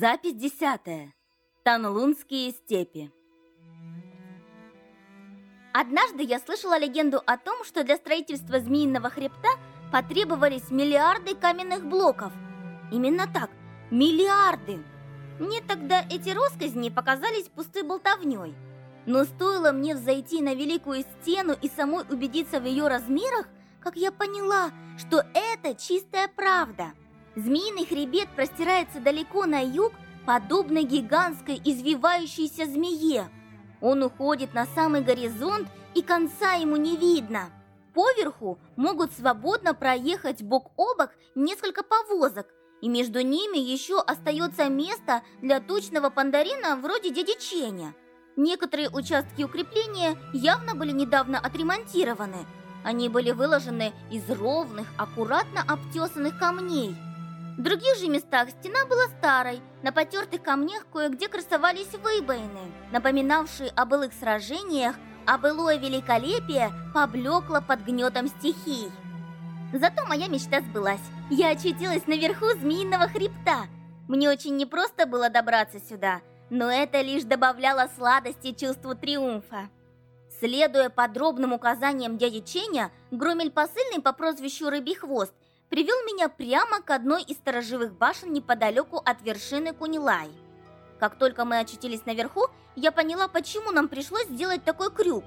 Запись десятая. Танлунские степи. Однажды я слышала легенду о том, что для строительства Змеиного хребта потребовались миллиарды каменных блоков. Именно так, миллиарды. Мне тогда эти росказни показались пустой болтовней. Но стоило мне взойти на Великую Стену и самой убедиться в ее размерах, как я поняла, что это чистая правда – Змеиный хребет простирается далеко на юг, подобно гигантской извивающейся змее. Он уходит на самый горизонт, и конца ему не видно. Поверху могут свободно проехать бок о бок несколько повозок, и между ними еще остается место для точного пандарина вроде дяди Ченя. Некоторые участки укрепления явно были недавно отремонтированы. Они были выложены из ровных, аккуратно обтесанных камней – в других же местах стена была старой, на потертых камнях кое-где красовались выбоины, напоминавшие о былых сражениях, а былое великолепие поблекло под гнетом стихий. Зато моя мечта сбылась. Я очутилась наверху змеиного хребта. Мне очень непросто было добраться сюда, но это лишь добавляло сладости чувству триумфа. Следуя подробным указаниям дяди Ченя, Громель посыльный по прозвищу Рыбий Хвост привел меня прямо к одной из сторожевых башен неподалеку от вершины Кунилай. Как только мы очутились наверху, я поняла, почему нам пришлось сделать такой крюк.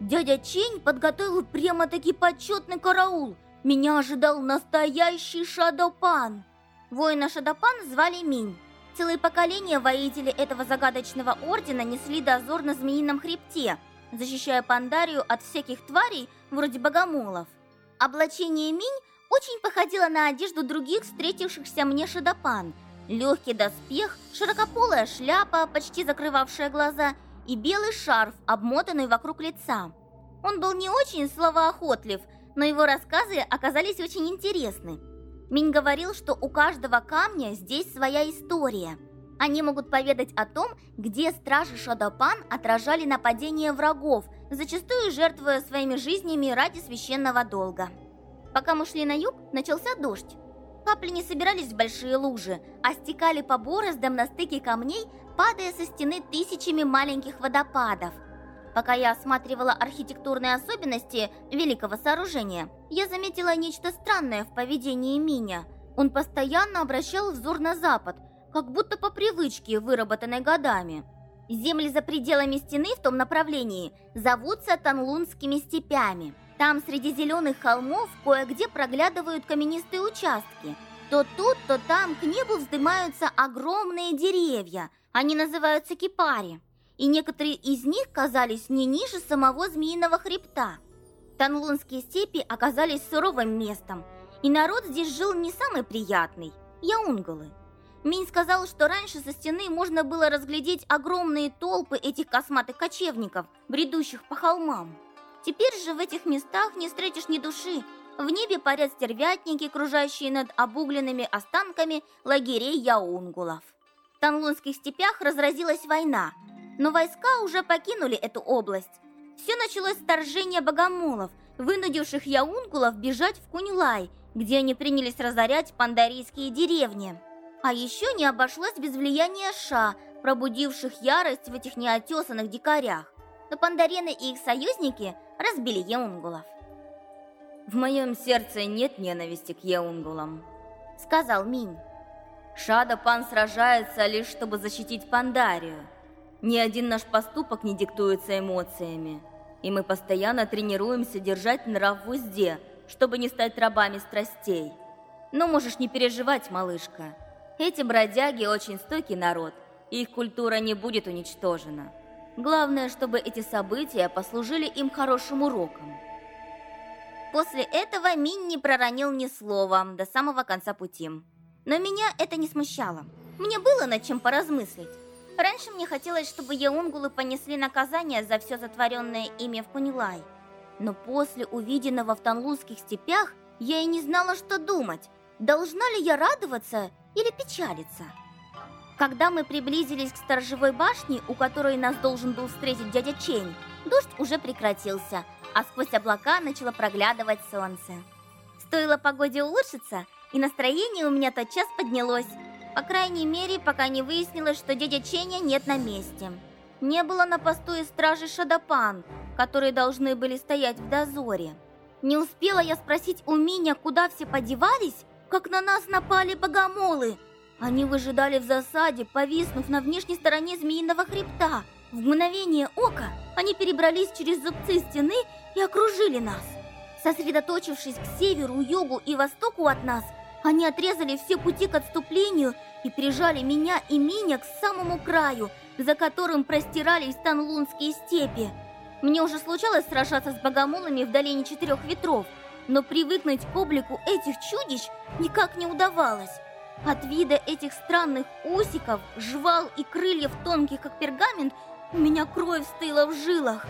Дядя Чень подготовил прямо-таки почетный караул. Меня ожидал настоящий Шадопан. Воина Шадопан звали Минь. Целые поколения воителей этого загадочного ордена несли дозор на Змеином хребте, защищая Пандарию от всяких тварей вроде богомолов. Облачение Минь очень походила на одежду других встретившихся мне шедопан. Легкий доспех, широкополая шляпа, почти закрывавшая глаза, и белый шарф, обмотанный вокруг лица. Он был не очень словоохотлив, но его рассказы оказались очень интересны. Минь говорил, что у каждого камня здесь своя история. Они могут поведать о том, где стражи Шадопан отражали нападения врагов, зачастую жертвуя своими жизнями ради священного долга. Пока мы шли на юг, начался дождь. Капли не собирались в большие лужи, а стекали по бороздам на стыке камней, падая со стены тысячами маленьких водопадов. Пока я осматривала архитектурные особенности великого сооружения, я заметила нечто странное в поведении Миня. Он постоянно обращал взор на запад, как будто по привычке, выработанной годами. Земли за пределами стены в том направлении зовутся Танлунскими степями – там среди зеленых холмов кое-где проглядывают каменистые участки. То тут, то там к небу вздымаются огромные деревья. Они называются кипари. И некоторые из них казались не ниже самого змеиного хребта. Танлунские степи оказались суровым местом, и народ здесь жил не самый приятный – яунголы. Минь сказал, что раньше со стены можно было разглядеть огромные толпы этих косматых кочевников, бредущих по холмам. Теперь же в этих местах не встретишь ни души. В небе парят стервятники, кружащие над обугленными останками лагерей яунгулов. В Танлунских степях разразилась война, но войска уже покинули эту область. Все началось с торжения богомолов, вынудивших яунгулов бежать в Кунилай, где они принялись разорять пандарийские деревни. А еще не обошлось без влияния Ша, пробудивших ярость в этих неотесанных дикарях. Но пандарены и их союзники разбили яунгулов. «В моем сердце нет ненависти к яунгулам», — сказал Минь. «Шада Пан сражается лишь, чтобы защитить Пандарию. Ни один наш поступок не диктуется эмоциями, и мы постоянно тренируемся держать нрав в узде, чтобы не стать рабами страстей. Но можешь не переживать, малышка. Эти бродяги очень стойкий народ, и их культура не будет уничтожена». Главное, чтобы эти события послужили им хорошим уроком. После этого Мин не проронил ни слова до самого конца пути. Но меня это не смущало. Мне было над чем поразмыслить. Раньше мне хотелось, чтобы яунгулы понесли наказание за все затворенное ими в Кунилай. Но после увиденного в Танлузских степях я и не знала, что думать. Должна ли я радоваться или печалиться? Когда мы приблизились к сторожевой башне, у которой нас должен был встретить дядя Чень, дождь уже прекратился, а сквозь облака начало проглядывать солнце. Стоило погоде улучшиться, и настроение у меня тотчас поднялось. По крайней мере, пока не выяснилось, что дядя Ченя нет на месте. Не было на посту и стражи Шадапан, которые должны были стоять в дозоре. Не успела я спросить у Миня, куда все подевались, как на нас напали богомолы. Они выжидали в засаде, повиснув на внешней стороне змеиного хребта. В мгновение ока они перебрались через зубцы стены и окружили нас. Сосредоточившись к северу, югу и востоку от нас, они отрезали все пути к отступлению и прижали меня и Миня к самому краю, за которым простирались Танлунские степи. Мне уже случалось сражаться с богомолами в долине четырех ветров, но привыкнуть к облику этих чудищ никак не удавалось. От вида этих странных усиков, жвал и крыльев тонких, как пергамент, у меня кровь стыла в жилах.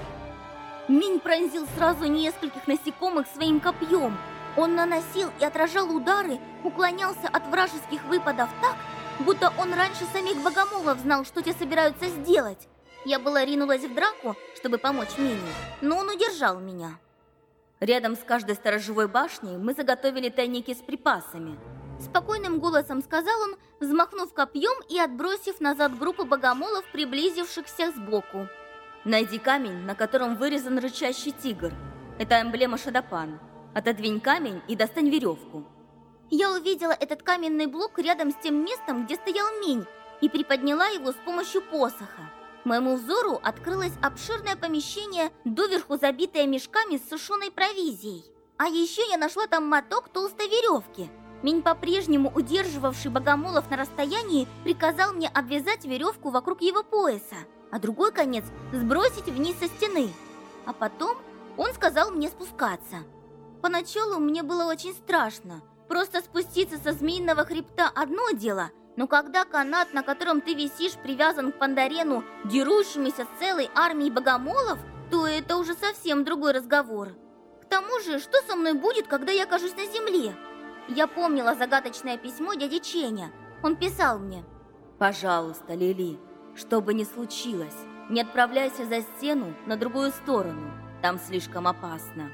Минь пронзил сразу нескольких насекомых своим копьем. Он наносил и отражал удары, уклонялся от вражеских выпадов так, будто он раньше самих богомолов знал, что те собираются сделать. Я была ринулась в драку, чтобы помочь Мине, но он удержал меня. Рядом с каждой сторожевой башней мы заготовили тайники с припасами. Спокойным голосом сказал он, взмахнув копьем и отбросив назад группу богомолов, приблизившихся сбоку. Найди камень, на котором вырезан рычащий тигр. Это эмблема Шадапан. Отодвинь камень и достань веревку. Я увидела этот каменный блок рядом с тем местом, где стоял Минь, и приподняла его с помощью посоха. Моему взору открылось обширное помещение, доверху забитое мешками с сушеной провизией. А еще я нашла там моток толстой веревки. Минь, по-прежнему удерживавший богомолов на расстоянии, приказал мне обвязать веревку вокруг его пояса, а другой конец сбросить вниз со стены. А потом он сказал мне спускаться. Поначалу мне было очень страшно. Просто спуститься со змеиного хребта одно дело – но когда канат, на котором ты висишь, привязан к пандарену, дерущимися с целой армией богомолов, то это уже совсем другой разговор. К тому же, что со мной будет, когда я окажусь на земле? Я помнила загадочное письмо дяди Ченя. Он писал мне. «Пожалуйста, Лили, что бы ни случилось, не отправляйся за стену на другую сторону. Там слишком опасно».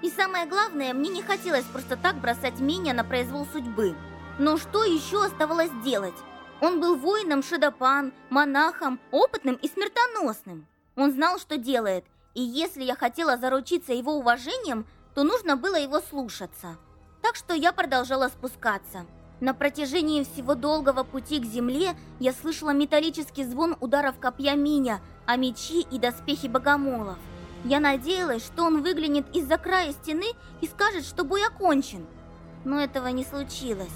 И самое главное, мне не хотелось просто так бросать меня на произвол судьбы. Но что еще оставалось делать? Он был воином Шедопан, монахом, опытным и смертоносным. Он знал, что делает, и если я хотела заручиться его уважением, то нужно было его слушаться. Так что я продолжала спускаться. На протяжении всего долгого пути к земле я слышала металлический звон ударов копья Миня, а мечи и доспехи богомолов. Я надеялась, что он выглянет из-за края стены и скажет, что бой окончен. Но этого не случилось.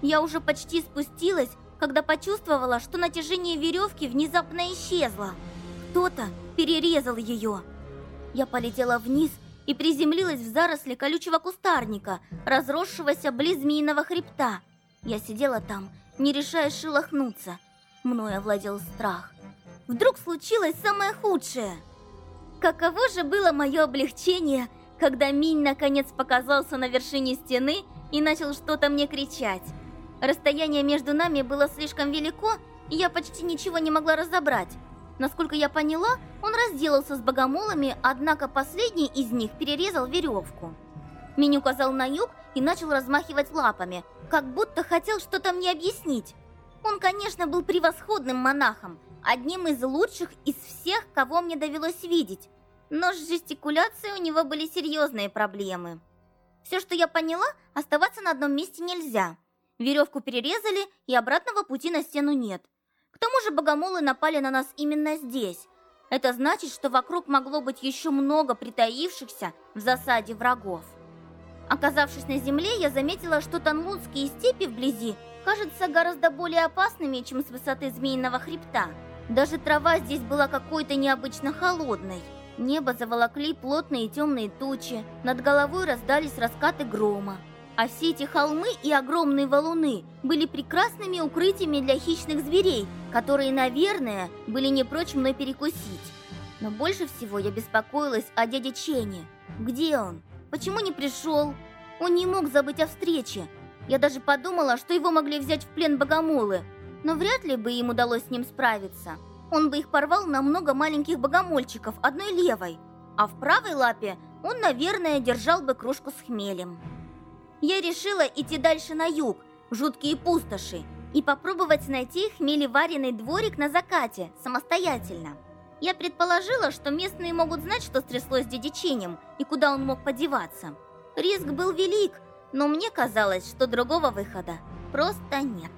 Я уже почти спустилась, когда почувствовала, что натяжение веревки внезапно исчезло. Кто-то перерезал ее. Я полетела вниз и приземлилась в заросли колючего кустарника, разросшегося близ змеиного хребта. Я сидела там, не решая шелохнуться. Мною овладел страх. Вдруг случилось самое худшее. Каково же было мое облегчение, когда Минь наконец показался на вершине стены и начал что-то мне кричать. Расстояние между нами было слишком велико, и я почти ничего не могла разобрать. Насколько я поняла, он разделался с богомолами, однако последний из них перерезал веревку. Минь указал на юг и начал размахивать лапами, как будто хотел что-то мне объяснить. Он, конечно, был превосходным монахом, одним из лучших из всех, кого мне довелось видеть. Но с жестикуляцией у него были серьезные проблемы. Все, что я поняла, оставаться на одном месте нельзя. Веревку перерезали, и обратного пути на стену нет. К тому же богомолы напали на нас именно здесь. Это значит, что вокруг могло быть еще много притаившихся в засаде врагов. Оказавшись на земле, я заметила, что танлунские степи вблизи кажутся гораздо более опасными, чем с высоты Змеиного хребта. Даже трава здесь была какой-то необычно холодной. Небо заволокли плотные темные тучи, над головой раздались раскаты грома. А все эти холмы и огромные валуны были прекрасными укрытиями для хищных зверей, которые, наверное, были не прочь мной перекусить. Но больше всего я беспокоилась о дяде Чене. Где он? Почему не пришел? Он не мог забыть о встрече. Я даже подумала, что его могли взять в плен богомолы, но вряд ли бы им удалось с ним справиться. Он бы их порвал на много маленьких богомольчиков одной левой, а в правой лапе он, наверное, держал бы кружку с хмелем. Я решила идти дальше на юг, в жуткие пустоши и попробовать найти хмелеваренный дворик на закате самостоятельно. Я предположила, что местные могут знать, что стряслось с дедичением и куда он мог подеваться. Риск был велик, но мне казалось, что другого выхода просто нет.